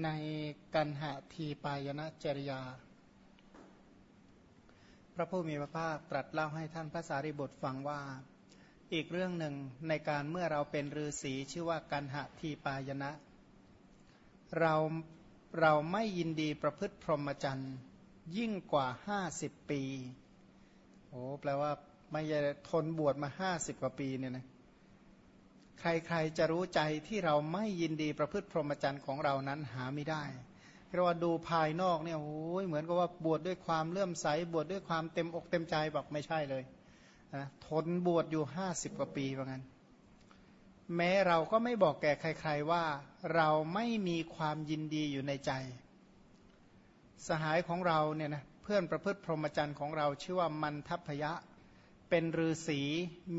ในกันหะทีปายนะจริยา พระผู้มีพระภาคตรัสเล่าให้ท่านพระสารีบุตรฟังว่า อีกเรื่องหนึ่งในการเมื่อเราเป็นฤาษีชื่อว่ากันหะทีปายนะ เราเราไม่ยินดีประพฤติพรหมจรรย์ยิ่งกว่าห้าสิบปี โอ้แปลว่าไม่ทนบวชมาห้าสิบกว่าปีเนี่ยนะ ใครๆจะรู้ใจที่เราไม่ยินดีประพฤติพรหมจรรย์ของเรานั้นหาไม่ได้เรียกว่าดูภายนอกเนี่ยโอ้ยเหมือนกับว่าบวชดด้วยความเลื่อมใสบวชดด้วยความเต็มอกเต็มใจบอกไม่ใช่เลยนะทนบวชอยู่ห้าสิบกว่าปีว่างั้น แม้เราก็ไม่บอกแก่ใคร ๆว่าเราไม่มีความยินดีอยู่ในใจ สหายของเราเนี่ยนะเพื่อนประพฤติพรหมจรรย์ของเราชื่อว่ามันทัพยะ เป็นฤาษี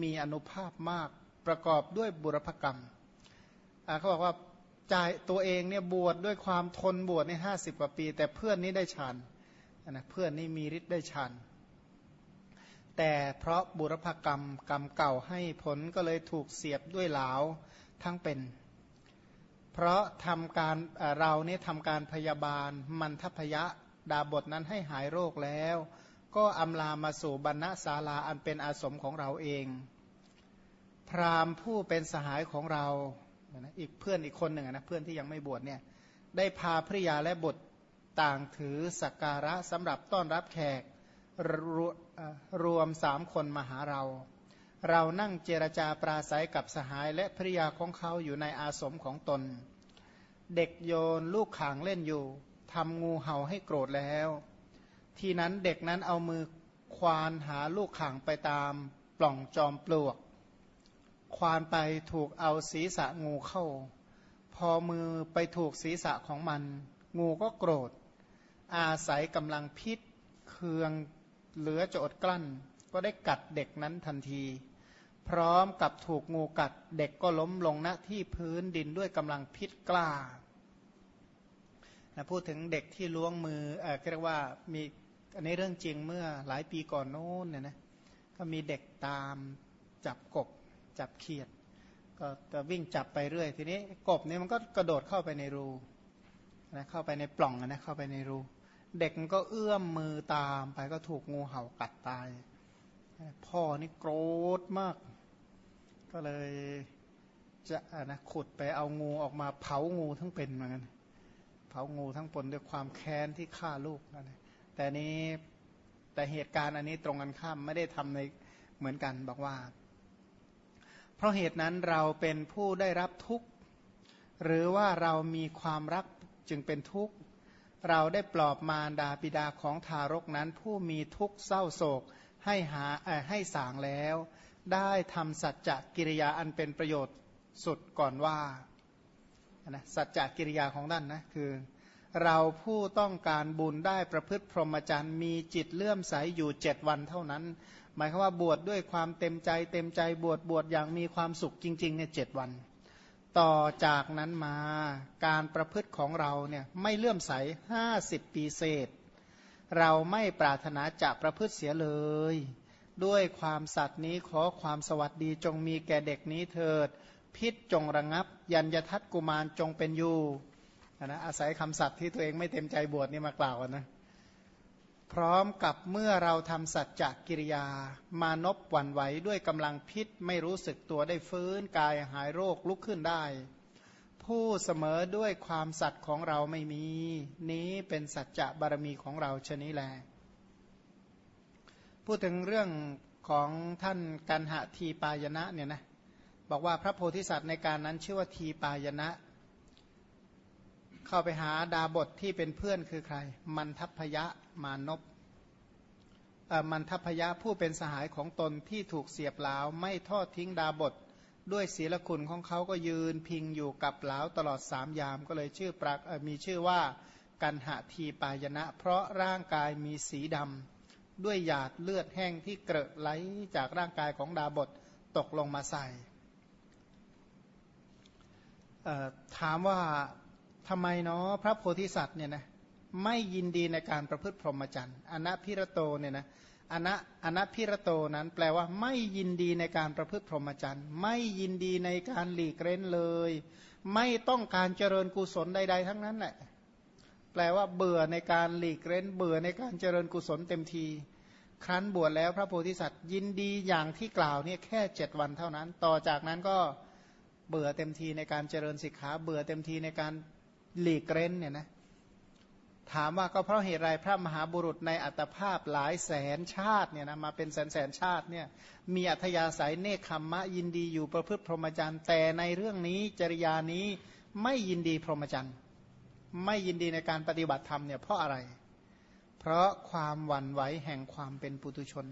มีอนุภาพมาก ประกอบด้วยบุรพกรรมเขาบอกว่าใจตัวเองเนี่ยบวชดด้วยความทนบวชในห้าสิบกว่าปี แต่เพื่อนนี้ได้ฌานนะเพื่อนนี้มีฤทธิ์ได้ฌานแต่เพราะบุรพกรรมกรรมเก่าให้ผลก็เลยถูกเสียบด้วยเหลาทั้งเป็น เพราะทำการเราเนี่ยทำการพยาบาลมันทพยะดาบทนั้นให้หายโรคแล้ว ก็อำลามาสู่บรรณศาลาอันเป็นอาสมของเราเอง พราหมณ์ผู้เป็นสหายของเราอีกเพื่อนอีกคนหนึ่งนะเพื่อนที่ยังไม่บวชเนี่ยได้พาภริยาและบุตรต่างถือสักการะสำหรับต้อนรับแขกรรวมสามคนมาหาเรา เรานั่งเจรจาปราศัยกับสหายและภริยาของเขาอยู่ในอาสมของตน เด็กโยนลูกขางเล่นอยู่ทำงูเห่าให้โกรธแล้ว ทีนั้นเด็กนั้นเอามือควานหาลูกข่างไปตามปล่องจอมปลวก ควานไปถูกเอาศีรษะงูเข้า พอมือไปถูกศีรษะของมัน งูก็โกรธ อาศัยกำลังพิษเคืองเหลือจะอดกลั้น ก็ได้กัดเด็กนั้นทันที พร้อมกับถูกงูกัดเด็กก็ล้มลงณที่พื้นดินด้วยกำลังพิษกล้านะพูดถึงเด็กที่ล้วงมือเออเรียกว่ามีอันนี้เรื่องจริงเมื่อหลายปีก่อนโน้นเนี่ยนะก็มีเด็กตามจับกบ จับเขียด ก็จะวิ่งจับไปเรื่อย ทีนี้กบนี่มันก็กระโดดเข้าไปในรูนะเข้าไปในปล่องนะเข้าไปในรู เด็กมันก็เอื้อมมือตามไปก็ถูกงูเห่ากัดตาย พ่อนี่โกรธมาก ก็เลยจะนะขุดไปเอางูออกมาเผางูทั้งเป็นเหมือนกันเผางูทั้งปนด้วยความแค้นที่ฆ่าลูกนั่นแต่นี้แต่เหตุการณ์อันนี้ตรงกันข้ามไม่ได้ทำในเหมือนกันบอกว่า ราะเหตุนั้นเราเป็นผู้ได้รับทุกข์ หรือว่าเรามีความรักจึงเป็นทุกข์ เราได้ปลอบมารดาปิดาของทารกนั้น ผู้มีทุกข์เศร้าโศกให้หาให้สางแล้ว ได้ทำสัจจะกิริยาอันเป็นประโยชน์สุดก่อนว่านะสัจจะกิริยาของท่านนะคือ เราผู้ต้องการบุญได้ประพฤติพรหมจรรย์มีจิตเลื่อมใสยอยู่เจ็ดวันเท่านั้น หมายความว่าบวชดด้วยความเต็มใจ เต็มใจบวชบวชอย่างมีความสุขจริงๆเนี่ยเจ็ดวัน ต่อจากนั้นมาการประพฤติของเราเนี่ยไม่เลื่อมใสห้าสิบปีเศษ เราไม่ปรารถนาจะประพฤติเสียเลย ด้วยความสัตย์นี้ขอความสวัสดีจงมีแก่เด็กนี้เถิด พิษจงระงับ ยัญยทัตกุมารจงเป็นอยู่นะอาศัยคำสัตย์ที่ตัวเองไม่เต็มใจบวชนี่มากล่าวนะ พร้อมกับเมื่อเราทำสัจจกิริยา มานบหวั่นไหวด้วยกำลังพิษไม่รู้สึกตัวได้ฟื้นกายหายโรคลุกขึ้นได้ ผู้เสมอด้วยความสัตย์ของเราไม่มี นี้เป็นสัจจะบารมีของเราชนี้แล พูดถึงเรื่องของท่านกันหะทีปายนะเนี่ยนะบอกว่าพระโพธิสัตว์ในการนั้นชื่อว่าทีปายนะ เข้าไปหาดาบทที่เป็นเพื่อนคือใคร มันทัพพยะมานพ มันทพยะผู้เป็นสหายของตนที่ถูกเสียบเหลาไม่ทอดทิ้งดาบท ด้วยศีลคุณของเขาก็ยืนพิงอยู่กับเหลาตลอดสามยามก็เลยชื่อปรักมีชื่อว่ากันหะทีปายนะ เพราะร่างกายมีสีดำด้วยหยาดเลือดแห้งที่เกลอะไหลจากร่างกายของดาบทตกลงมาใส่ถามว่าทำไมเนาะพระโพธิสัตว์เนี่ยนะ ไม่ยินดีในการประพฤติพรหมจรรย์อนัพิรโตเนี่ยนะอนัอนัพิรโตนั้นแปลว่าไม่ยินดีในการประพฤติพรหมจรรย์ ไม่ยินดีในการหลีกเร้นเลย ไม่ต้องการเจริญกุศลใด ๆ ทั้งนั้นแหละ แปลว่าเบื่อในการหลีกเล้นเบื่อในการเจริญกุศลเต็มที ครั้นบวชแล้วพระโพธิสัตว์ ยินดีอย่างที่กล่าวเนี่ยแค่เจ็ดวันเท่านั้น ต่อจากนั้นก็เบื่อเต็มทีในการเจริญสิกขาเบื่อเต็มทีในการหลีกเล้นเนี่ยนะ ถามว่าก็เพราะเหตุไรพระมหาบุรุษในอัตภาพหลายแสนชาติเนี่ยนะมาเป็นแสนแสนชาติเนี่ยมีอัธยาศัยเนคขมมะยินดีอยู่ประพฤติพรหมจรรย์ แต่ในเรื่องนี้จริยานี้ไม่ยินดีพรหมจรรย์ ไม่ยินดีในการปฏิบัติธรรมเนี่ยเพราะอะไร เพราะความหวั่นไหวแห่งความเป็นปุตุชน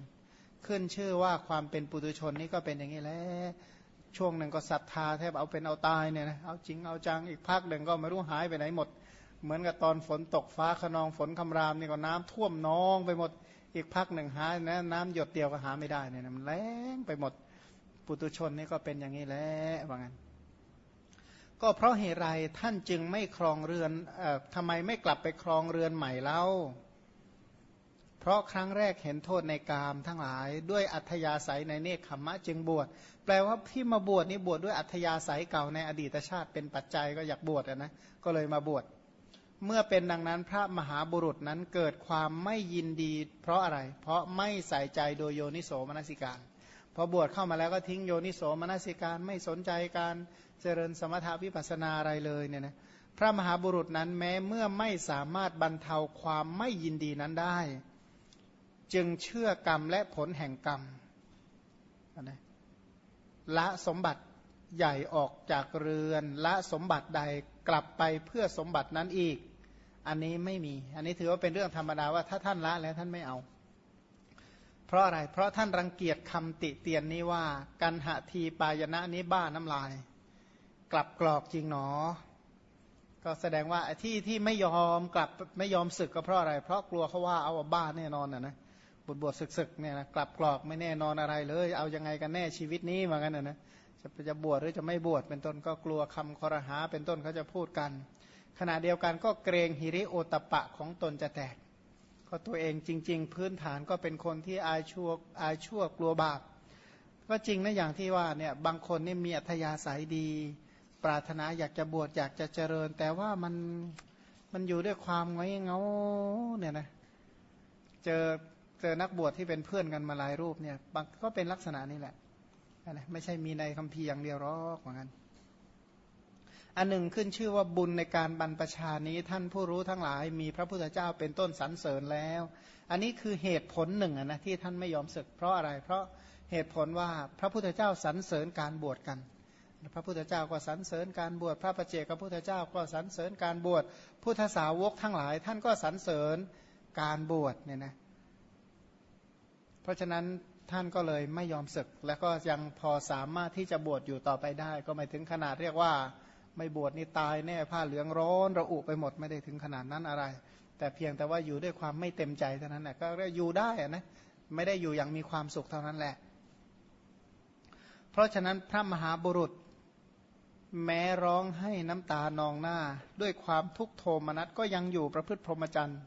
ขึ้นชื่อว่าความเป็นปุตุชนนี่ก็เป็นอย่างนี้แหละช่วงหนึ่งก็ศรัทธาแทบเอาเป็นเอาตายเนี่ยนะเอาจริงเอาจังอีกพักหนึ่งก็ไม่รู้หายไปไหนหมด เหมือนกับตอนฝนตกฟ้าขนองฝนคำรามนี่ก็น้ำท่วมน้องไปหมดอีกพักหนึ่งหานะน้ำหยดเดียวก็หาไม่ได้เนี่ยมันแรงไปหมดปุตุชนนี่ก็เป็นอย่างนี้แหละว่างั้น ก็เพราะเหตุไรท่านจึงไม่ครองเรือนอทำไมไม่กลับไปครองเรือนใหม่เล่าเพราะครั้งแรกเห็นโทษในกามทั้งหลาย ด้วยอัธยาศัยในเนคขมมะจึงบวชแปลว่าที่มาบวชนี่บวชดด้วยอัธยาศัยเก่าในอดีตชาติเป็นปัจจัยก็อยากบวชนะก็เลยมาบวช เมื่อเป็นดังนั้นพระมหาบุรุษนั้นเกิดความไม่ยินดี เพราะอะไร เพราะไม่ใส่ใจโดยโยนิโสมนสิการ พอบวชเข้ามาแล้วก็ทิ้งโยนิโสมนสิการไม่สนใจการเจริญสมถาวิปัสนาอะไรเลยเนี่ยนะพระมหาบุรุษนั้นแม้เมื่อไม่สามารถบรรเทาความไม่ยินดีนั้นได้ จึงเชื่อกรรมและผลแห่งกรรมนะละสมบัติใหญ่ออกจากเรือนละสมบัติใดกลับไปเพื่อสมบัตินั้นอีก อันนี้ไม่มี อันนี้ถือว่าเป็นเรื่องธรรมดาว่าถ้าท่านละแล้วท่านไม่เอา เพราะอะไร เพราะท่านรังเกียจคำติเตียนนี้ว่ากันหะทีปายณะนี้บ้าน้ำลาย กลับกรอกจริงหนอ ก็แสดงว่าที่ที่ไม่ยอมกลับไม่ยอมศึกก็เพราะอะไร เพราะกลัวเขาว่าเอาบ้าแน่นอนนะนะบวชบวชศึกๆเนี่ยนะกลับกรอกไม่แน่นอนอะไรเลย เอายังไงกันแน่ชีวิตนี้เหมือนกันนะนะจะจะบวชหรือจะไม่บวชเป็นต้นก็กลัวคำคอรหาเป็นต้นเขาจะพูดกัน ขณะเดียวกันก็เกรงฮิริโอตปะของตนจะแตก ก็ตัวเองจริง ๆ พื้นฐานก็เป็นคนที่อายชั่วอายชั่วกลัวบาปก็จริงนะอย่างที่ว่าเนี่ยบางคนนี่มีอัธยาศัยดี ปรารถนาอยากจะบวชอยากจะเจริญ แต่ว่ามันมันอยู่ด้วยความไงเงาเนี่ยนะเจอเจอนักบวชที่เป็นเพื่อนกันมาหลายรูปเนี่ยก็เป็นลักษณะนี้แหละนะไม่ใช่มีในคำพีอย่างเดียวหรอกเหมือนกัน อันหนึ่งขึ้นชื่อว่าบุญในการบรรพชานี้ท่านผู้รู้ทั้งหลาย มีพระพุทธเจ้าเป็นต้นสรรเสริญแล้ว อันนี้คือเหตุผลหนึ่งนะที่ท่านไม่ยอมศึก เพราะอะไร เพราะเหตุผลว่าพระพุทธเจ้าสรรเสริญการบวชกัน พระพุทธเจ้าก็สรรเสริญการบวช พระประเจกพระพุทธเจ้าก็สรรเสริญการบวช พุทธสาวกทั้งหลาย ท่านก็สรรเสริญการบวชเนี่ยนะ เพราะฉะนั้นท่านก็เลยไม่ยอมศึก แล้วก็ยังพอสามารถที่จะบวชอยู่ต่อไปได้ ก็ไม่ถึงขนาดเรียกว่า ไม่บวชนี่ตายแน่ผ้าเหลืองร้อนระอุไปหมดไม่ได้ถึงขนาดนั้นอะไร แต่เพียงแต่ว่าอยู่ด้วยความไม่เต็มใจเท่านั้นแหละก็อยู่ได้นะไม่ได้อยู่อย่างมีความสุขเท่านั้นแหละ เพราะฉะนั้นพระมหาบุรุษ แม้ร้องให้น้ำตานองหน้า ด้วยความทุกโทมนัสก็ยังอยู่ประพฤติพรหมจรรย์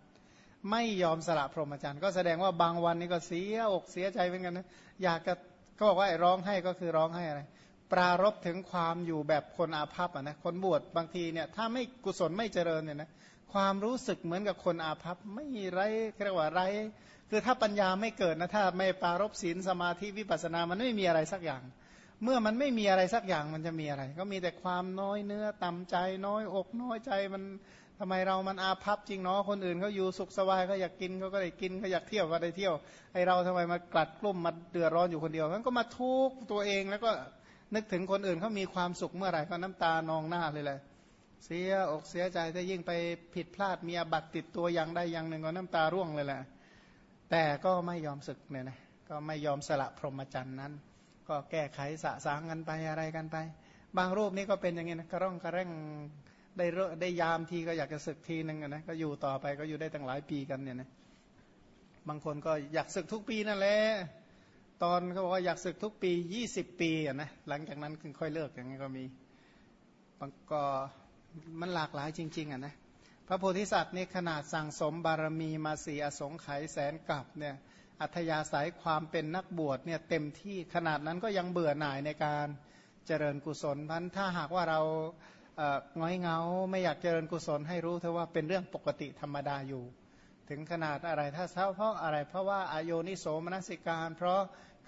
ไม่ยอมสละพรหมจรรย์ก็แสดงว่าบางวันนี้ก็เสียอกเสียใจเหมือนกันนะอยากจะก็บอกว่าร้องให้ก็คือร้องให้อะไร ปรารบถึงความอยู่แบบคนอาภัพอะนะคนบวชบางทีเนี่ยถ้าไม่กุศลไม่เจริญเนี่ยนะความรู้สึกเหมือนกับคนอาภัพไม่ไรเรียกว่าไร คือถ้าปัญญาไม่เกิดนะถ้าไม่ปรารบศีลสมาธิวิปัสสนามันไม่มีอะไรสักอย่าง เมื่อมันไม่มีอะไรสักอย่างมันจะมีอะไร ก็มีแต่ความน้อยเนื้อต่ำใจน้อยอกน้อยใจมันทำไมเรามันอาภัพจริงเนาะคนอื่นเขาอยู่สุขสบายเขาอยากกินเขาก็ได้กินเขาอยากเที่ยวก็ได้เที่ยวไอเราทำไมมากลัดกลุ่มมาเดือดร้อนอยู่คนเดียวมันก็มาทุกตัวเองแล้วก็ นึกถึงคนอื่นเขามีความสุขเมื่อไหร่ก็น้ำตานองหน้าเลยแหละเสียอกเสียใจถ้ายิ่งไปผิดพลาดมีอบัตติดตัวอย่างใดอย่างหนึ่งก็น้ำตาร่วงเลยแหละแต่ก็ไม่ยอมศึกเนี่ยนะก็ไม่ยอมสละพรหมจรรย์นั้น ก็แก้ไขสะสางกันไปอะไรกันไป บางรูปนี้ก็เป็นอย่างนี้นะกระร่องกระแร่งได้ได้ยามทีก็อยากจะศึกทีหนึ่งนะก็อยู่ต่อไปก็อยู่ได้ตั้งหลายปีกันเนี่ยนะบางคนก็อยากศึกทุกปีนั่นแหละ ตอนเขาบอกว่าอยากศึกทุกปียี่สิบปีอะนะหลังจากนั้นค,ค่อยเลิกอย่างนี้ก็มีบางก็มันหลากหลายจริง ๆอะนะพระโพธิสัตว์นี่ขนาดสั่งสมบารมีมาสีอสงไขยแสนกับเนี่ยอัธยาศัยความเป็นนักบวชเนี่ยเต็มที่ขนาดนั้นก็ยังเบื่อหน่ายในการเจริญกุศลพันถ้าหากว่าเราง้อยเงาไม่อยากเจริญกุศลให้รู้เธอว่าเป็นเรื่องปกติธรรมดาอยู่ ถึงขนาดอะไรถ้าเศร้าเพราะอะไร เพราะว่าอโยนิโสมนสิการ เพราะ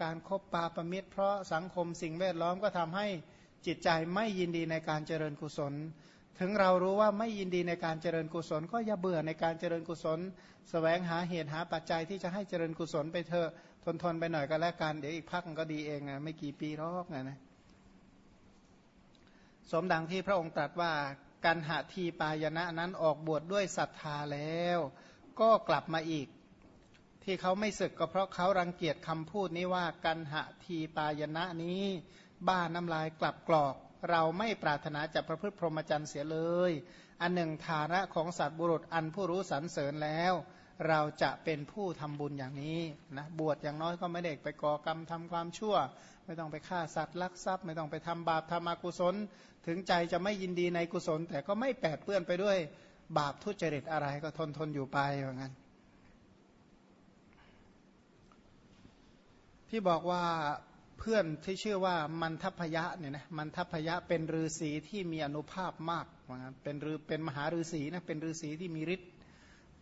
การครบปาประมิตร เพราะสังคมสิ่งแวดล้อมก็ทำให้จิตใจไม่ยินดีในการเจริญกุศล ถึงเรารู้ว่าไม่ยินดีในการเจริญกุศล ก็อย่าเบื่อในการเจริญกุศลสแสวงหาเหตุหาปัจจัยที่จะให้เจริญกุศลไปเถอะทนทนไปหน่อยก็แล้วกันเดี๋ยวอีกพักก็ดีเองนะไม่กี่ปีรอกนะนะสมดังที่พระองค์ตรัสว่ากันหาทีปายณะนั้นออกบวชดด้วยศรัทธาแล้ว ก็กลับมาอีก ที่เขาไม่ศึกก็เพราะเขารังเกียจคำพูดนี้ว่ากันหาทีปายณะนี้ บ้าน้ำลายกลับกรอก เราไม่ปรารถนาจะประพฤติพรหมจรรย์เสียเลย อันหนึ่งฐานะของสัตว์บุรุษอันผู้รู้สรรเสริญแล้ว เราจะเป็นผู้ทำบุญอย่างนี้นะบวชอย่างน้อยก็ไม่เด็กไปก่อกรรมทำความชั่ว ไม่ต้องไปฆ่าสัตว์ลักทรัพย์ ไม่ต้องไปทำบาปทำอกุศล ถึงใจจะไม่ยินดีในกุศล แต่ก็ไม่แปดเปื้อนไปด้วย บาปทุจริตอะไรก็ทนทนอยู่ไปอย่างนั้นที่บอกว่าเพื่อนที่ชื่อว่ามันทัพยะเนี่ยนะมันทัพยะเป็นฤาษีที่มีอนุภาพมากว่างั้นเป็นฤเป็นมหาฤาษีนะเป็นฤาษีที่มีฤทธิ์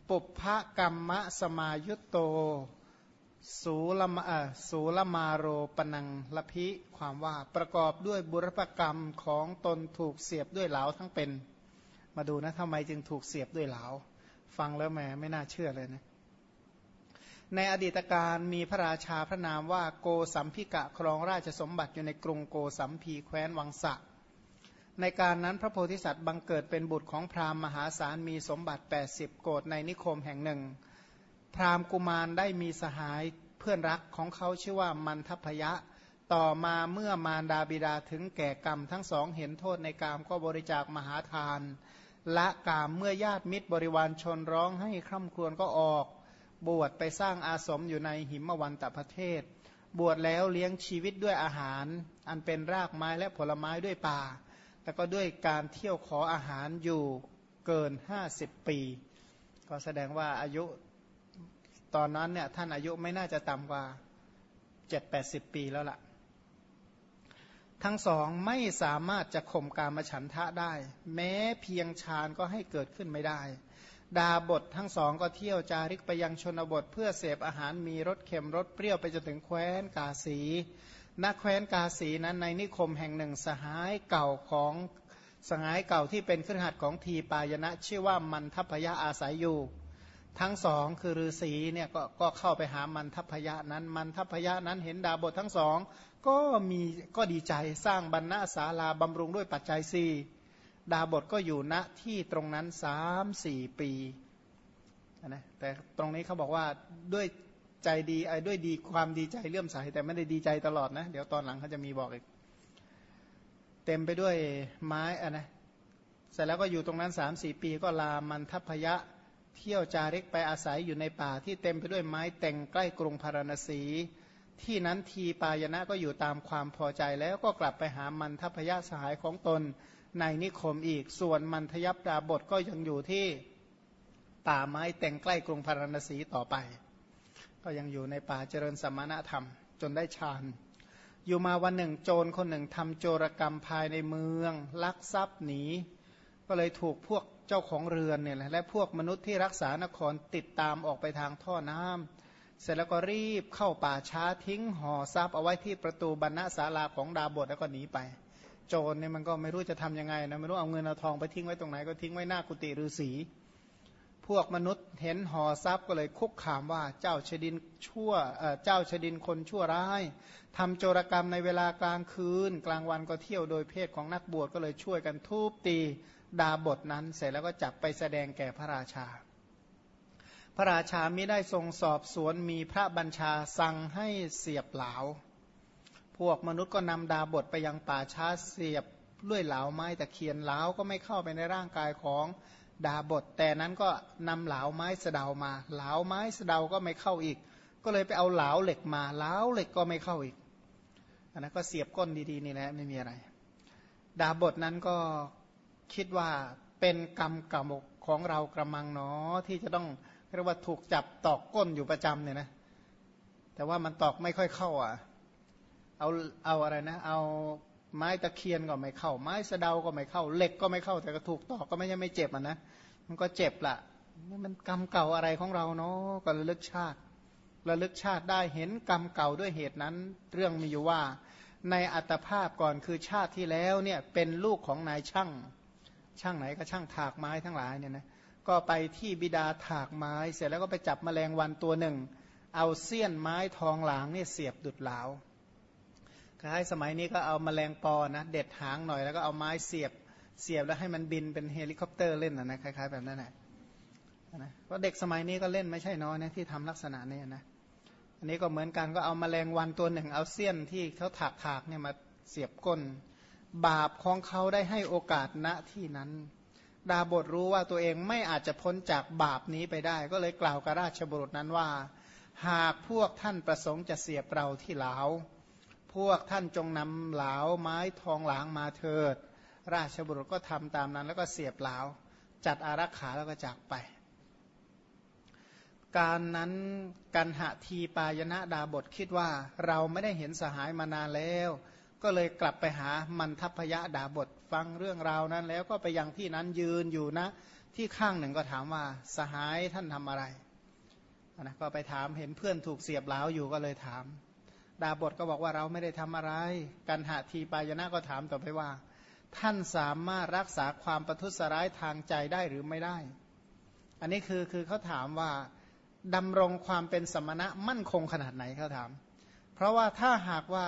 ปุพะกรรมะสมายุตโตสูลมาสูลมาโรปนังละพิความว่าประกอบด้วยบุรพกรรมของตนถูกเสียบด้วยเหลาทั้งเป็น มาดูนะทำไมจึงถูกเสียบด้วยเหลา ฟังแล้วแหมไม่น่าเชื่อเลยนะ ในอดีตการมีพระราชาพระนามว่าโกสัมพิกะครองราชสมบัติอยู่ในกรุงโกสัมพีแคว้นวังสะ ในการนั้นพระโพธิสัตว์บังเกิดเป็นบุตรของพราหมณ์มหาศาลมีสมบัติ 80 โกดในนิคมแห่งหนึ่ง พราหมณ์กุมารได้มีสหายเพื่อนรักของเขาชื่อว่ามันทัพยะต่อมาเมื่อมารดาบิดาถึงแก่กรรมทั้งสองเห็นโทษในกามก็บริจาคมหาทาน ละกามเมื่อญาติมิตรบริวารชนร้องให้คร่ำครวญก็ออก บวชไปสร้างอาสมอยู่ในหิมวันตประเทศ บวชแล้วเลี้ยงชีวิตด้วยอาหาร อันเป็นรากไม้และผลไม้ด้วยป่าแล้วก็ด้วยการเที่ยวขออาหารอยู่เกิน 50 ปี ก็แสดงว่าอายุตอนนั้นเนี่ยท่านอายุไม่น่าจะต่ำกว่า 7-80 ปีแล้วละ่ะ ทั้งสองไม่สามารถจะข่มการมฉันทะได้ แม้เพียงฌานก็ให้เกิดขึ้นไม่ได้ ดาบททั้งสองก็เที่ยวจาริกไปยังชนบท เพื่อเสพอาหารมีรสเค็มรสเปรี้ยวไปจนถึงแคว้นกาสีนักแคว้นกาสีนั้นในนิคมแห่งหนึ่งสหายเก่าของสหายเก่าที่เป็นเครือขัดของทีปายนะชื่อว่ามันทัพยะอาศัยอยู่ ทั้งสองคือฤาษีเนี่ยกก็เข้าไปหามันทัพยะนั้น มันทัพยะนั้นเห็นดาบททั้งสองก็มีก็ดีใจสร้างบรรณาศาลาบำรุงด้วยปัจจัยสี่ดาบทก็อยู่ณที่ตรงนั้นสามสี่ปีนะแต่ตรงนี้เขาบอกว่าด้วยใจดีไอ้ด้วยดีความดีใจเลื่อมใสแต่ไม่ได้ดีใจตลอดนะ เดี๋ยวตอนหลังเขาจะมีบอกอีก เต็มไปด้วยไม้อะนะเสร็จแล้วก็อยู่ตรงนั้นสามสี่ปีก็ลามันทัพยะ เที่ยวจาริกไปอาศัยอยู่ในป่าที่เต็มไปด้วยไม้แต่งใกล้กรุงพาราณสี ที่นั้นทีปายนะก็อยู่ตามความพอใจแล้วก็กลับไปหามันทัพยะสหายของตนในนิคมอีก ส่วนมันทยับดาบทก็ยังอยู่ที่ป่าไม้แต่งใกล้กรุงพาราณสีต่อไป ก็ยังอยู่ในป่าเจริญสมณธรรม จนได้ฌานอยู่มาวันหนึ่งโจรคนหนึ่งทำโจรกรรมภายในเมือง ลักทรัพย์หนี ก็เลยถูกพวก เจ้าของเรือนเนี่ยและพวกมนุษย์ที่รักษานครติดตามออกไปทางท่อน้ำเสร็จแล้วก็รีบเข้าป่าช้าทิ้งห่อทรัพย์เอาไว้ที่ประตูบรรณศาลาของดาบทแล้วก็หนีไป โจรเนี่ยมันก็ไม่รู้จะทํำยังไงนะไม่รู้เอาเงินเอาทองไปทิ้งไว้ตรงไหนก็ทิ้งไว้หน้ากุฏิฤาษีพวกมนุษย์เห็นห่อทรัพย์ก็เลยคุกขามว่าเจ้าชดินชั่วเจ้าชดินคนชั่วร้ายทำโจรกรรมในเวลากลางคืน กลางวันก็เที่ยวโดยเพศของนักบวชก็เลยช่วยกันทุบตี ดาบทนั้นเสร็จแล้วก็จับไปแสดงแก่พระราชา พระราชาไม่ได้ทรงสอบสวนมีพระบัญชาสั่งให้เสียบเหลาพวกมนุษย์ก็นำดาบทไปยังป่าช้าเสียบด้วยเหลาไม้แต่เคียนเหลาก็ไม่เข้าไปในร่างกายของดาบท แต่นั้นก็นำเหลาไม้สเดามา เหลาไม้สเดาก็ไม่เข้าอีก ก็เลยไปเอาเหลาเหล็กมาเหลาเหล็กก็ไม่เข้าอีกอันนั้นก็เสียบก้นดีๆนี่แหละไม่มีอะไร ดาบทนั้นก็ คิดว่าเป็นกรรมกรรมของเรากระมังเนาะที่จะต้องเรียกว่าถูกจับตอกก้นอยู่ประจำเนี่ยนะ แต่ว่ามันตอกไม่ค่อยเข้าอะ เอาเอาอะไรนะ เอาไม้ตะเคียนก็ไม่เข้า ไม้สะเดาก็ไม่เข้าเหล็กก็ไม่เข้า แต่ก็ถูกตอกก็ไม่ใช่ไม่เจ็บอะนะมันก็เจ็บละนี่มันกรรมเก่าอะไรของเราเนาะก็ระลึกชาติระลึกชาติได้เห็นกรรมเก่าด้วยเหตุนั้น เรื่องมีอยู่ว่า ในอัตภาพก่อนคือชาติที่แล้วเนี่ยเป็นลูกของนายช่าง ช่างไหนก็ช่างถากไม้ทั้งหลายเนี่ยนะก็ไปที่บิดาถากไม้ เสร็จแล้วก็ไปจับแมลงวันตัวหนึ่ง เอาเสี้ยนไม้ทองหลางเนี่ยเสียบตูดเหลาคล้ายสมัยนี้ก็เอาแมลงปอนะเด็ดหางหน่อยแล้วก็เอาไม้เสียบเสียบแล้วให้มันบินเป็นเฮลิคอปเตอร์เล่นนะนะคล้ายๆแบบนั้นแหละนะเพราะเด็กสมัยนี้ก็เล่นไม่ใช่น้อยนะที่ทำลักษณะนี้นะอันนี้ก็เหมือนกันก็เอามาแมลงวันตัวหนึ่ง เอาเสี้ยนที่เขาถากถากเนี่ยมาเสียบก้น บาปของเขาได้ให้โอกาสณที่นั้น ดาบทรู้ว่าตัวเองไม่อาจจะพ้นจากบาปนี้ไปได้ ก็เลยกล่าวกับราชบุรุษนั้นว่า หากพวกท่านประสงค์จะเสียบเราที่เหลา พวกท่านจงนำเหลาไม้ทองหลางมาเถิด ราชบุรุษก็ทำตามนั้น แล้วก็เสียบเหลาจัดอารักขาแล้วก็จากไป การนั้นกันหะทีปายณะดาบทคิดว่าเราไม่ได้เห็นสหายมานานแล้ว ก็เลยกลับไปหามันทัพยะดาบทฟังเรื่องราวนั้น แล้วก็ไปยังที่นั้นยืนอยู่นะ ที่ข้างหนึ่งก็ถามว่าสหายท่านทำอะไรนะก็ไปถามเห็นเพื่อนถูกเสียบเหลาอยู่ก็เลยถาม ดาบทก็บอกว่าเราไม่ได้ทำอะไร กันหะทีปายณะก็ถามต่อไปว่า ท่านสามารถรักษาความประทุษร้ายทางใจได้หรือไม่ได้ อันนี้คือคือเขาถามว่าดำรงความเป็นสมณะมั่นคงขนาดไหนเขาถาม เพราะว่าถ้าหากว่า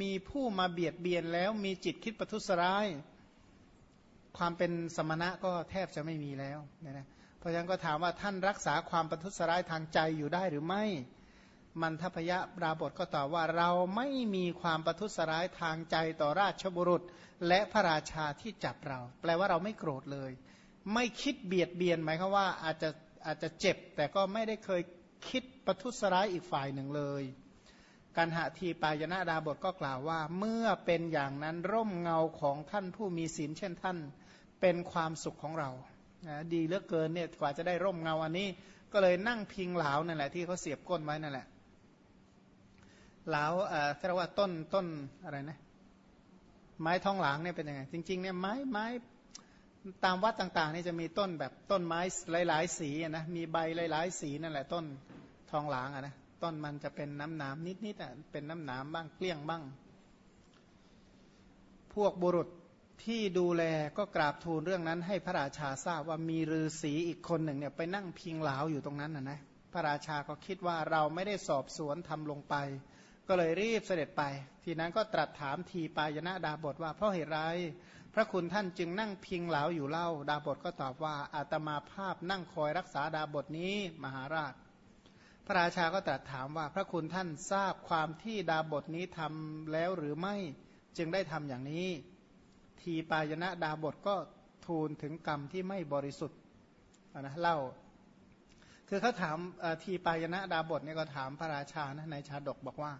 มีผู้มาเบียดเบียนแล้วมีจิตคิดประทุษร้าย ความเป็นสมณะก็แทบจะไม่มีแล้วเนี่ยนะเพราะฉะนั้นก็ถามว่าท่านรักษาความประทุษร้ายทางใจอยู่ได้หรือไม่ มันทพยะปราบทก็ตอบว่าเราไม่มีความประทุษร้ายทางใจต่อราชบุรุษ และพระราชาที่จับเรา แปลว่าเราไม่โกรธเลย ไม่คิดเบียดเบียนหมายความว่าอาจจะอาจจะเจ็บ แต่ก็ไม่ได้เคยคิดประทุษร้ายอีกฝ่ายหนึ่งเลย การหาทีปายนาดาบทก็กล่าวว่า เมื่อเป็นอย่างนั้นร่มเงาของท่านผู้มีศีลเช่นท่านเป็นความสุขของเรานะดีเหลือเกินเนี่ยกว่าจะได้ร่มเงาอันนี้ ก็เลยนั่งพิงเหลานั่นแหละที่เขาเสียบก้นไว้นั่นแหละเหลาเอ่อเรียกว่าต้นต้นอะไรนะไม้ทองหลางเนี่ยเป็นยังไง จริงๆเนี่ยไม้ไม้ตามวัดต่างๆนี่จะมีต้นแบบต้นไม้หลาย ๆ สีนะมีใบหลาย ๆ สีนั่นแหละต้นทองหลางอะนะ ต้นมันจะเป็นน้ำหนามนิดๆอะเป็นน้ำหนามบ้างเกลี้ยงบ้าง พวกบุรุษที่ดูแลก็กราบทูลเรื่องนั้น ให้พระราชาทราบว่ามีฤาษีอีกคนหนึ่งเนี่ยไปนั่งพิงเหลาอยู่ตรงนั้นนะนะพระราชาก็คิดว่าเราไม่ได้สอบสวนทำลงไป ก็เลยรีบเสด็จไป ทีนั้นก็ตรัสถามทีปายนะดาบทว่าเพราะเหตุไรพระคุณท่านจึงนั่งพิงเหลาอยู่เล่า ดาบทก็ตอบว่าอาตมาภาพนั่งคอยรักษาดาบทนี้มหาราช พระราชาก็ตรัสถามว่าพระคุณท่านทราบความที่ดาบทนี้ทำแล้วหรือไม่จึงได้ทำอย่างนี้ ทีปายณะดาบทก็ทูลถึงกรรมที่ไม่บริสุทธิ์นะเล่า คือเขาถามทีปายณะดาบทเนี่ยก็ถามพระราชานะในชาดกบอกว่า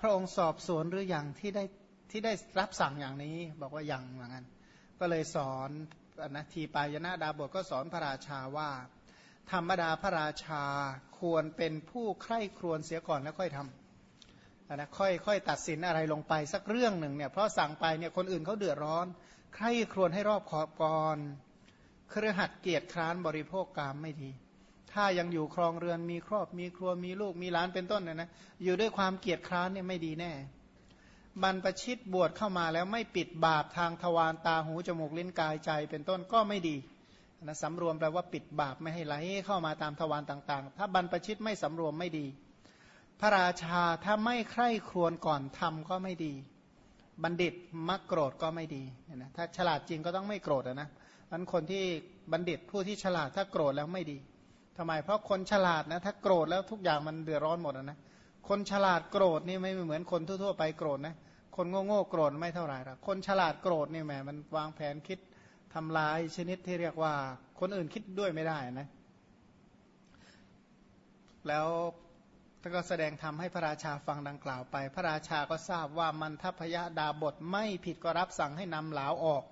พระองค์สอบสวนหรืออยังที่ได้ที่ได้รับสั่งอย่างนี้บอกว่ายังเหมือนกันก็เลยสอนนะทีปายนาดาบทก็สอนพระราชาว่า ธรรมดาพระราชาควรเป็นผู้ใคร่ครวญเสียก่อนแล้วค่อยทำนะค่อยค่อยตัดสินอะไรลงไปสักเรื่องหนึ่งเนี่ยเพราะสั่งไปเนี่ยคนอื่นเขาเดือดร้อน ใคร่ครวญให้รอบขอบก่อนเครือหัดเกียรติคร้านบริโภคกรรมไม่ดี ถ้ายังอยู่ครองเรือนมีครอบมีครัวมีลูกมีหลานเป็นต้นเนี่ยนะอยู่ด้วยความเกียรติคร้านเนี่ยไม่ดีแน่บรรพชิตบวชเข้ามาแล้วไม่ปิดบาปทางทวารตาหูจมูกลิ้นกายใจเป็นต้นก็ไม่ดี นะสำรวมแปลว่าปิดบาปไม่ให้ไหลเข้ามาตามทวารต่างๆ ถ้าบรรพชิตไม่สำรวมไม่ดี พระราชาถ้าไม่ใคร่ครวญก่อนทำก็ไม่ดี บัณฑิตมักโกรธก็ไม่ดีนะถ้าฉลาดจริงก็ต้องไม่โกรธนะนั้นคนที่บัณฑิตผู้ที่ฉลาดถ้าโกรธแล้วไม่ดีทำไม เพราะคนฉลาดนะถ้าโกรธแล้วทุกอย่างมันเดือดร้อนหมดนะคนฉลาดโกรธนี่ไม่เหมือนคนทั่วๆไปโกรธนะคนโง่ๆโกรธไม่เท่าไหร่หรอกคนฉลาดโกรธนี่แหมมันวางแผนคิด ทำลายชนิดที่เรียกว่า คนอื่นคิดด้วยไม่ได้นะ แล้วท่านก็แสดงทำให้พระราชาฟังดังกล่าวไป พระราชาก็ทราบว่ามันทัพยะดาบทไม่ผิดก็รับสั่งให้นำเหลาออก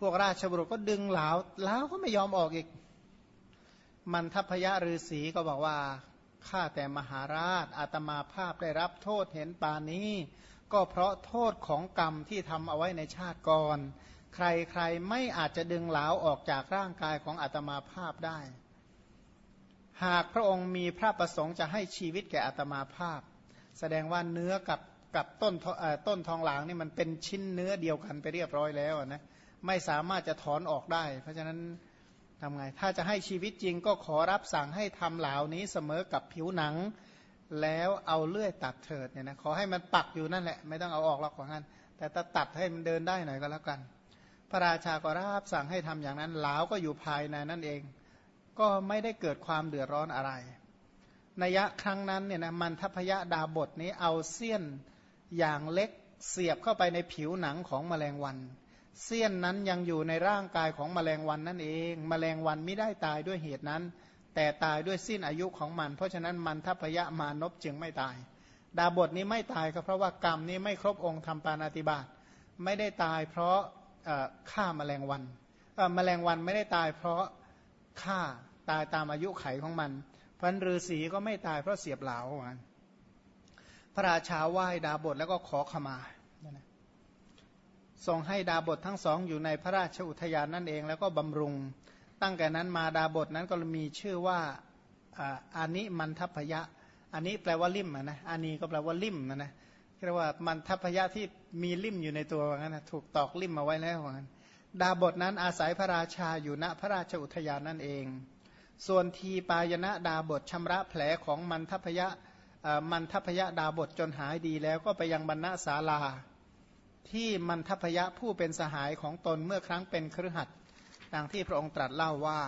พวกราชบุรุษก็ดึงเหลาเหลาก็ไม่ยอมออกอีก มันทัพยะฤาษีก็บอกว่าข้าแต่มหาราชอาตมาภาพได้รับโทษเห็นปานี้ ก็เพราะโทษของกรรมที่ทำเอาไว้ในชาติก่อน ใครๆไม่อาจจะดึงเหลาออกจากร่างกายของอาตมาภาพได้ หากพระองค์มีพระประสงค์จะให้ชีวิตแก่อาตมาภาพ แสดงว่าเนื้อกับกับต้นต้นทองหลางนี่มันเป็นชิ้นเนื้อเดียวกันไปเรียบร้อยแล้วนะไม่สามารถจะถอนออกได้ เพราะฉะนั้นทำไง ถ้าจะให้ชีวิตจริงก็ขอรับสั่งให้ทำเหล่านี้เสมอกับผิวหนัง แล้วเอาเลื่อยตัดเถิดเนี่ยนะขอให้มันปักอยู่นั่นแหละ ไม่ต้องเอาออกหรอกว่างั้นแต่ถ้าตัดให้มันเดินได้หน่อยก็แล้วกัน พระราชาก็รับสั่งให้ทำอย่างนั้นเหลาก็อยู่ภายในนั่นเอง ก็ไม่ได้เกิดความเดือดร้อนอะไรนัยะครั้งนั้นเนี่ยนะมันทัพยะดาบทนี้เอาเสี้ยนอย่างเล็กเสียบเข้าไปในผิวหนังของแมลงวัน เสี้ยนนั้นยังอยู่ในร่างกายของแมลงวันนั่นเอง แมลงวันไม่ได้ตายด้วยเหตุนั้น แต่ตายด้วยสิ้นอายุของมัน เพราะฉะนั้นมันทัพยะมานพจึงไม่ตาย ดาบทนี้ไม่ตายก็เพราะว่ากรรมนี้ไม่ครบองค์ทำปานาติบาตไม่ได้ตายเพราะ ฆ่าแมลงวันแมลงวันไม่ได้ตายเพราะฆ่าตายตามอายุไขของมันพันฤาษีก็ไม่ตายเพราะเสียบเหลาของมันพระราชาไหว้ดาบทแล้วก็ขอขมาทรงให้ดาบททั้งสองอยู่ในพระราชอุทยานนั่นเอง แล้วก็บำรุง ตั้งแต่นั้นมาดาบทนั้นก็มีชื่อว่าอานิมันทัพยะอันนี้แปลว่าลิ่มนะอานีก็แปลว่าลิ่มนะนะ เรียกว่ามันทัพยะที่มีลิ่มอยู่ในตัวว่างั้นนะถูกตอกลิ่มมาไว้แล้วว่างั้นดาบทนั้นอาศัยพระราชาอยู่ณพระราชอุทยานนั่นเอง ส่วนทีปายณะดาบทชำระแผลของมันทัพยะมันทัพยะดาบทจนหายดีแล้วก็ไปยังบรรณาศาลา ที่มันทัพยะผู้เป็นสหายของตนเมื่อครั้งเป็นครือขัดดังที่พระองค์ตรัสเล่าว่า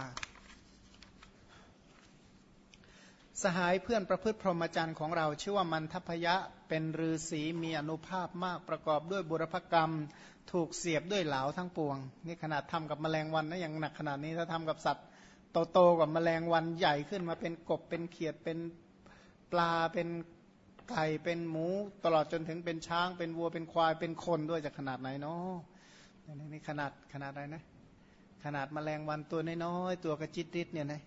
สหายเพื่อนประพฤติพรหมจรรย์ของเราชื่อว่ามันทพยะเป็นฤาษีมีอนุภาพมากประกอบด้วยบุรพกรรม ถูกเสียบด้วยเหลาทั้งปวง นี่ขนาดทำกับแมลงวันนะยังหนักขนาดนี้ถ้าทำกับสัตว์โตๆกับแมลงวันใหญ่ขึ้นมาเป็นกบเป็นเขียดเป็นปลาเป็นไก่เป็นหมู ตลอดจนถึงเป็นช้าง เป็นวัวเป็นควายเป็นคนด้วยจะขนาดไหนเนาะนี่ขนาดขนาดอะไรนะ ขนาดแมลงวันตัวน้อยๆตัวกระจิตริดเนี่ยนะ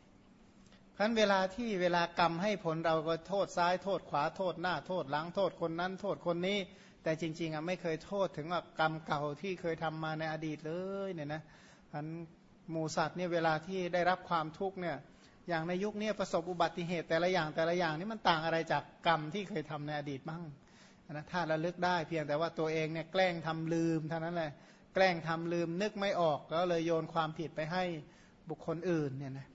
ครั้นเวลาที่เวลากรรมให้ผลเราก็โทษซ้ายโทษขวาโทษหน้าโทษหลังโทษคนนั้น โทษคนนี้ แต่จริง ๆอะไม่เคยโทษถึงว่ากรรมเก่าที่เคยทำมาในอดีตเลยเนี่ยนะพันหมูสัตว์เนี่ยเวลาที่ได้รับความทุกข์เนี่ยอย่างในยุคนี้ประสบอุบัติเหตุแต่ละอย่างแต่ละอย่างนี่มันต่างอะไรจากกรรมที่เคยทำในอดีตบ้างนะถ้าระลึกได้เพียงแต่ว่าตัวเองเนี่ยแกล้งทำลืมเท่านั้นแหละแกล้งทำลืมนึกไม่ออกก็เลยโยนความผิดไปให้บุคคลอื่นเนี่ยนะ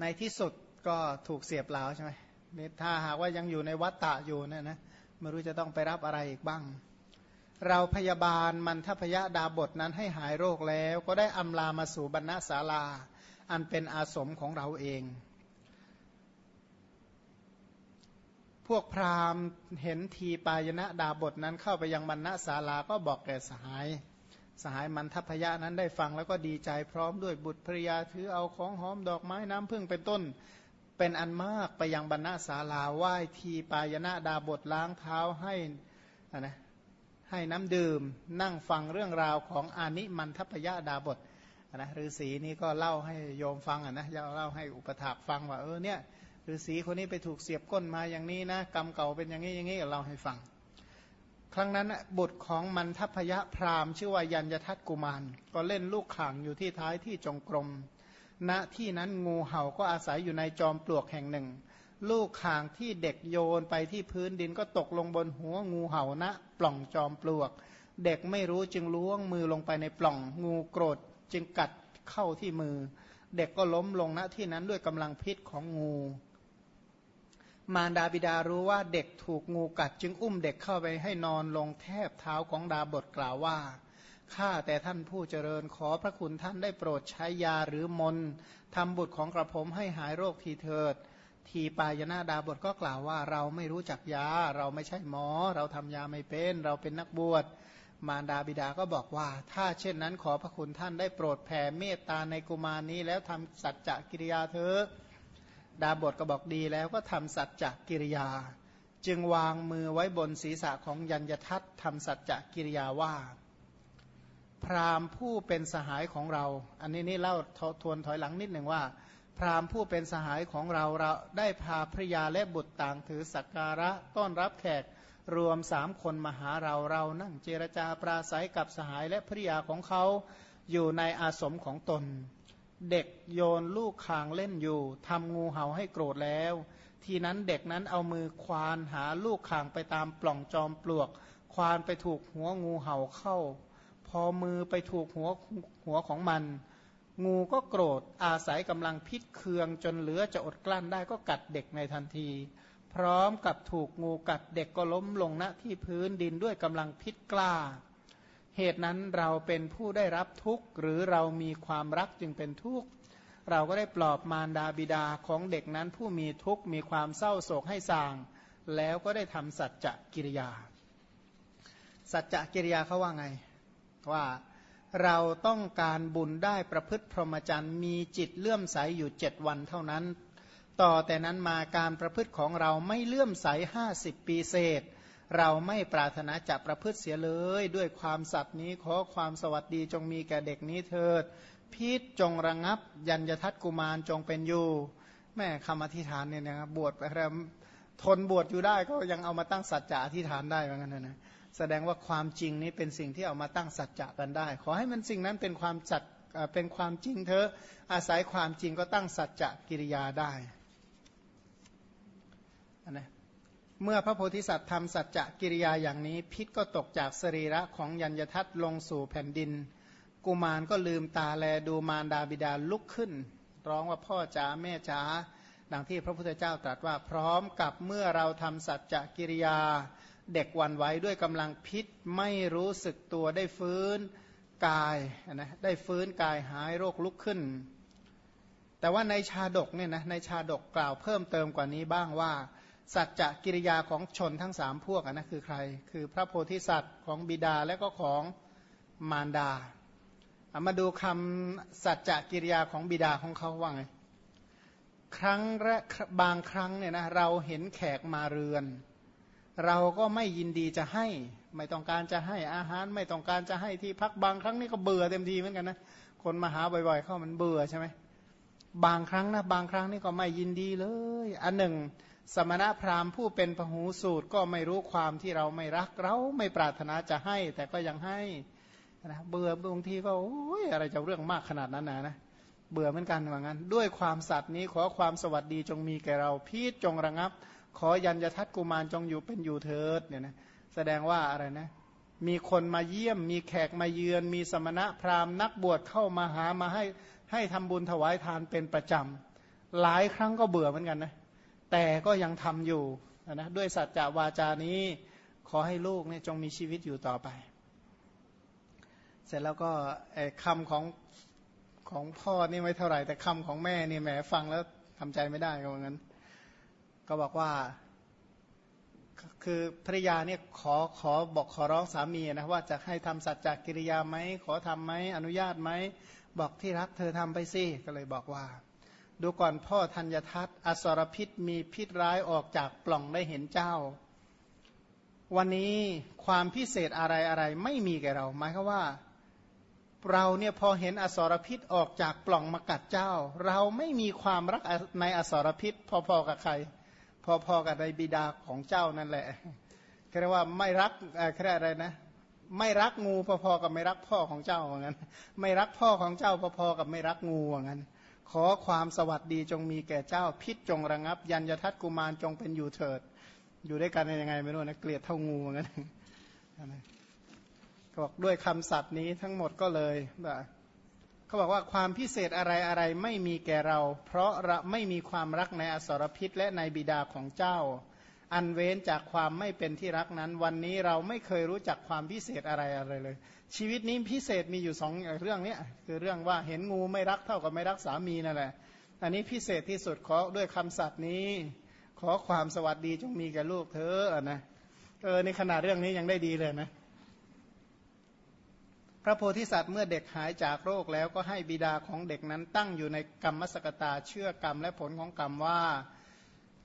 ในที่สุดก็ถูกเสียบเหลาใช่ไหมถ้าหากว่ายังอยู่ในวัฏฏะอยู่เนี่ยนะไม่รู้จะต้องไปรับอะไรอีกบ้าง เราพยาบาลมันทพยาดาบทนั้นให้หายโรคแล้ว ก็ได้อำลามาสู่บรรณศาลา อันเป็นอาสมของเราเอง พวกพราหมณ์เห็นทีปายณะดาบทนั้นเข้าไปยังบรรณศาลาก็บอกแก่สหาย สหายมันทัพยะนั้นได้ฟังแล้วก็ดีใจพร้อมด้วยบุตรภริยาถือเอาของหอมดอกไม้น้ำพึ่งเป็นต้น เป็นอันมากไปยังบรรณศาลาไหว้ทีปายณะดาบทล้างเท้าให้นะให้น้ำดื่มนั่งฟังเรื่องราวของอานิมันทัพยะดาบทนะฤาษีนี่ก็เล่าให้โยมฟังอะนะเล่าให้อุปถากฟังว่าเออเนี่ยฤาษีคนนี้ไปถูกเสียบก้นมาอย่างนี้นะกรรมเก่าเป็นอย่างนี้อย่างนี้เล่าให้ฟัง ครั้งนั้นบุตรของมันทัพยะพราหมณ์ชื่อว่ายัญยทัตกุมาร ก็เล่นลูกข่างอยู่ที่ท้ายที่จงกรม ณที่นั้นงูเห่าก็อาศัยอยู่ในจอมปลวกแห่งหนึ่ง ลูกข่างที่เด็กโยนไปที่พื้นดินก็ตกลงบนหัวงูเห่าณปล่องจอมปลวก เด็กไม่รู้จึงล้วงมือลงไปในปล่องงูโกรธจึงกัดเข้าที่มือ เด็กก็ล้มลงณที่นั้นด้วยกำลังพิษของงู มารดาบิดารู้ว่าเด็กถูกงูกัด จึงอุ้มเด็กเข้าไปให้นอนลงแทบเท้าของดาบทกล่าวว่าข้าแต่ท่านผู้เจริญขอพระคุณท่านได้โปรดใช้ยาหรือมนทำบุตรของกระผมให้หายโรคทีเถิด ทีปายนาดาบทก็กล่าวว่าเราไม่รู้จักยา เราไม่ใช่หมอ เราทำยาไม่เป็น เราเป็นนักบวชมารดาบิดาก็บอกว่า ถ้าเช่นนั้นขอพระคุณท่านได้โปรดแผ่เมตตาในกุมารนี้แล้วทำสัจจะกิริยาเถอะ ดาบทก็บอกดีแล้วก็ทำสัจจะกิริยา จึงวางมือไว้บนศีรษะของยัญยทัตทำสัจจะกิริยาว่า พราหมณ์ผู้เป็นสหายของเรา อันนี้นี่เล่าทวนถอยหลังนิดหนึ่งว่า พราหมณ์ผู้เป็นสหายของเราเราได้พาพระยาและบุตรต่างถือสักการะต้อนรับแขกรวมสามคนมาหาเราเรานั่งเจรจาปราศัยกับสหายและภริยาของเขาอยู่ในอาสมของตน เด็กโยนลูกคางเล่นอยู่ทำงูเห่าให้โกรธแล้ว ทีนั้นเด็กนั้นเอามือควานหาลูกคางไปตามปล่องจอมปลวก ควานไปถูกหัวงูเห่าเข้า พอมือไปถูกหัวหัวของมัน งูก็โกรธอาศัยกำลังพิษเคืองจนเหลือจะอดกลั้นได้ก็กัดเด็กในทันที พร้อมกับถูกงูกัดเด็กก็ล้มลงณที่พื้นดินด้วยกำลังพิษกล้า เหตุนั้นเราเป็นผู้ได้รับทุกข์ หรือเรามีความรักจึงเป็นทุกข์ เราก็ได้ปลอบมารดาบิดาของเด็กนั้นผู้มีทุกข์มีความเศร้าโศกให้สาง แล้วก็ได้ทำสัจจะกิริยา สัจจะกิริยาเขาว่าไง ว่าเราต้องการบุญได้ประพฤติพรหมจรรย์มีจิตเลื่อมใสอยู่เจ็ดวันเท่านั้น ต่อแต่นั้นมาการประพฤติของเราไม่เลื่อมใสห้าสิบปีเศษ เราไม่ปรารถนาจะประพฤติเสียเลย ด้วยความสัตย์นี้ขอความสวัสดีจงมีแก่เด็กนี้เถิดพิษจงระงับ ยัญยทัตกุมารจงเป็นอยู่ แม่คำอธิษฐานเนี่ยนะครับบวชไปแล้วทนบวชอยู่ได้ก็ยังเอามาตั้งสัจจะอธิษฐานได้เหมือนกันนะแสดงว่าความจริงนี้เป็นสิ่งที่เอามาตั้งสัจจะกันได้ ขอให้มันสิ่งนั้นเป็นความจัดเป็นความจริงเธอะอาศัยความจริงก็ตั้งสัจจะกิริยาได้นะ เมื่อพระโพธิสัตว์ทำสัจจะกิริยาอย่างนี้ พิษก็ตกจากสรีระของยัญยทัตลงสู่แผ่นดิน กุมารก็ลืมตาแลดูมารดาบิดาลุกขึ้น ร้องว่าพ่อจ๋าแม่จ๋าดังที่พระพุทธเจ้าตรัสว่าพร้อมกับเมื่อเราทำสัจจะกิริยา เด็กวันไว้ด้วยกำลังพิษไม่รู้สึกตัวได้ฟื้นกายนะได้ฟื้นกายหายโรคลุกขึ้น แต่ว่าในชาดกเนี่ยนะในชาดกกล่าวเพิ่มเติมกว่านี้บ้างว่า สัจจะกิริยาของชนทั้งสามพวกนะคือใคร คือพระโพธิสัตว์ของบิดาและก็ของมารดาเอามาดูคำสัจจะกิริยาของบิดาของเขาว่าไงครั้งแรกบางครั้งเนี่ยนะเราเห็นแขกมาเรือน เราก็ไม่ยินดีจะให้ ไม่ต้องการจะให้อาหาร ไม่ต้องการจะให้ที่พักบางครั้งนี่ก็เบื่อเต็มทีเหมือนกันนะคนมาหาบ่อยๆ เข้ามันเบื่อใช่ไหมบางครั้งนะบางครั้งนี่ก็ไม่ยินดีเลย อันหนึ่ง สมณพราหมณ์ผู้เป็นพหูสูตรก็ไม่รู้ความที่เราไม่รักเราไม่ปรารถนาจะให้ แต่ก็ยังให้นะเบื่อบางทีก็โอ้ยอะไรจะเรื่องมากขนาดนั้นนะนะเบื่อเหมือนกันว่างั้น ด้วยความสัตย์นี้ขอความสวัสดีจงมีแก่เราพีจงระงับ ขอยัญยทัตกุมารจงอยู่เป็นอยู่เถิดเนี่ยนะแสดงว่าอะไรนะ มีคนมาเยี่ยม มีแขกมาเยือน มีสมณะพราหมณ์นักบวชเข้ามาหามาให้ให้ทำบุญถวายทานเป็นประจำหลายครั้งก็เบื่อเหมือนกันนะ แต่ก็ยังทำอยู่นะด้วยสัจจะวาจานี้ขอให้ลูกเนี่ยจงมีชีวิตอยู่ต่อไป เสร็จแล้วก็คำของของพ่อนี่ไม่เท่าไหร่ แต่คำของแม่นี่แหมฟังแล้วทำใจไม่ได้ก็เหมือนกันก็บอกว่า คือภริยาเนี่ยขอขอบอกขอร้องสามีนะว่าจะให้ทำสัจจกิริยาไหมขอทำไหมอนุญาตไหมบอกที่รักเธอทำไปสิก็เลยบอกว่า ดูก่อนพ่อธัญทัตอสรพิษมีพิษร้ายออกจากปล่องได้เห็นเจ้า วันนี้ความพิเศษอะไรอะไรไม่มีแก่เราหมายคือว่า เราเนี่ยพอเห็นอสรพิษออกจากปล่องมากัดเจ้า เราไม่มีความรักในอสรพิษ พอๆกับใคร พอๆกับในบิดาของเจ้านั่นแหละเรียกว่าไม่รักแค่อะไรนะไม่รักงูพอๆกับไม่รักพ่อของเจ้าเหมือนกันไม่รักพ่อของเจ้าพอๆกับไม่รักงูเหมือนกัน ขอความสวัสดีจงมีแก่เจ้า พิษจงระงับ ยันยทัตกุมารจงเป็นอยู่เถิด อยู่ด้วยกันยังไงไม่รู้นะเกลียดเท่างูงั้นก็บอกด้วยคำสัตย์นี้ทั้งหมดก็เลยแบบเขาบอกว่าความพิเศษอะไรอะไรไม่มีแก่เรา เพราะเราไม่มีความรักในอสรพิษและในบิดาของเจ้า อันเว้นจากความไม่เป็นที่รักนั้น วันนี้เราไม่เคยรู้จักความพิเศษอะไรอะไรเลย ชีวิตนี้พิเศษมีอยู่สองเรื่องนี้คือเรื่องว่าเห็นงูไม่รักเท่ากับไม่รักสามีนั่นแหละอันนี้พิเศษที่สุดขอด้วยคำสัตย์นี้ ขอความสวัสดีจงมีแก่ลูกเธอนะเออในขนาดเรื่องนี้ยังได้ดีเลยนะพระโพธิสัตว์เมื่อเด็กหายจากโรคแล้วก็ให้บิดาของเด็กนั้นตั้งอยู่ในกรรมสกตาเชื่อกรรมและผลของกรรมว่า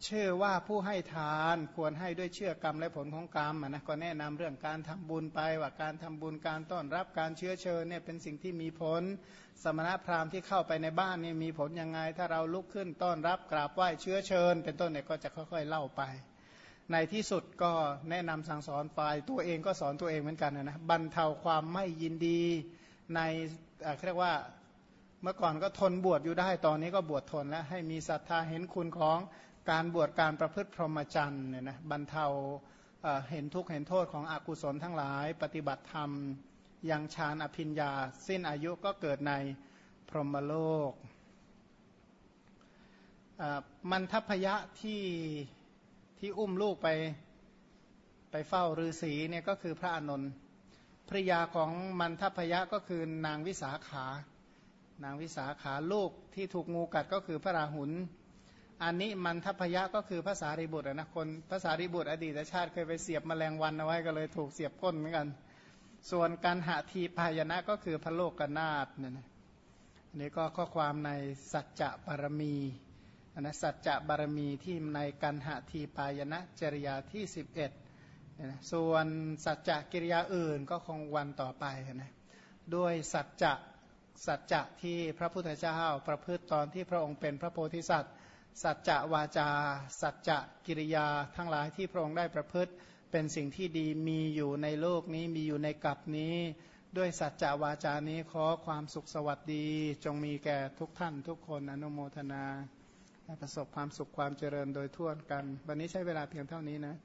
ชื่อว่าผู้ให้ทานควรให้ด้วยเชื่อกรรมและผลของกรรมนะก็แนะนำเรื่องการทำบุญไปว่าการทำบุญการต้อนรับการเชื้อเชิญเนี่ยเป็นสิ่งที่มีผล สมณพราหมณ์ที่เข้าไปในบ้านนี่มีผลยังไง ถ้าเราลุกขึ้นต้อนรับกราบไหว้เชื้อเชิญ เป็นต้นเนี่ยก็จะค่อยๆเล่าไป ในที่สุดก็แนะนำสั่งสอนฝ่ายตัวเองก็สอนตัวเองเหมือนกันนะบรรเทาความไม่ยินดีในเรียกว่าเมื่อก่อนก็ทนบวชอยู่ได้ตอนนี้ก็บวชทนแล้วให้มีศรัทธาเห็นคุณของ การบวชการประพฤติพรหมจรรย์เนี่ยนะบรรเทาเห็นทุกข์เห็นโทษของอกุศลทั้งหลาย ปฏิบัติธรรมยังฌานอภิญญา สิ้นอายุก็เกิดในพรหมโลกมันทัพยะที่ที่อุ้มลูกไปไปเฝ้าฤาษีเนี่ยก็คือพระอานนท์ภริยาของมันทัพยะก็คือนางวิสาขา นางวิสาขาลูกที่ถูกงูกัดก็คือพระราหุล อันนี้มันทัพยะก็คือภาษาริบุตรนะคนภาษาริบุตรอดีตชาติเคยไปเสียบมแมลงวันเอาไว้ก็เลยถูกเสียบก้นเหมือนกัน ส่วนการหาทีพายนะก็คือพระโลกกนาตเนี่ยนะอันนี้ก็ข้อความในสัจจะปรมีนะสัจจะบารมีที่ในกันหทีปายนะจริยาที่ 11นะส่วนสัจจะกิริยาอื่นก็คงวันต่อไปนะด้วยสัจจะสัจจะที่พระพุทธเจ้าประพฤติตอนที่พระองค์เป็นพระโพธิสัตว์ สัจจะวาจา สัจจะกิริยาทั้งหลายที่พระองค์ได้ประพฤติ เป็นสิ่งที่ดีมีอยู่ในโลกนี้มีอยู่ในกับนี้ ด้วยสัจจะวาจานี้ขอความสุขสวัสดี จงมีแก่ทุกท่านทุกคนอนุโมทนาประสบความสุขความเจริญโดยทั่วกัน วันนี้ใช้เวลาเพียงเท่านี้นะ